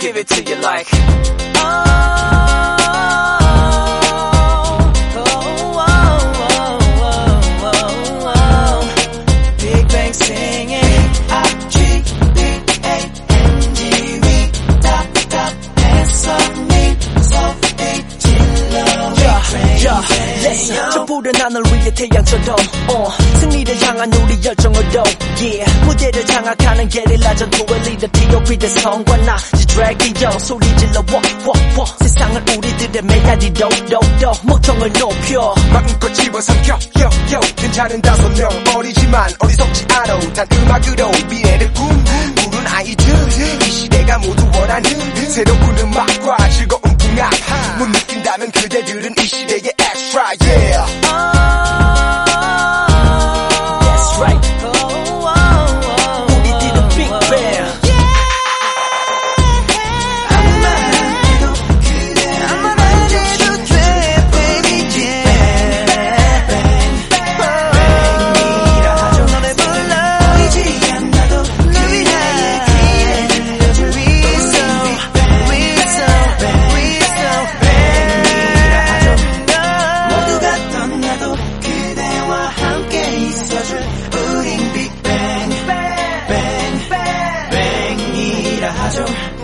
give it to you like oh Big Bang singing 야, yeah. 촛불은 하늘 위에 태양처럼 uh, 승리를 향한 우리 열정으로 yeah. 무대를 장악하는 게릴라 전투의 리더 T.O.P 대성과 나 드래기 형 소리 질러 워, 워, 워. 세상을 우리들의 메아리로 도도 목청을 높여. 마음껏 집어삼켜. yo 괜찮은 다섯 명. 어리지만 어리석지 않아. 단 음악으로 미래를 꿈꾸는 아이들. 이 시대가 모두 원하는 새로운 음악과 do.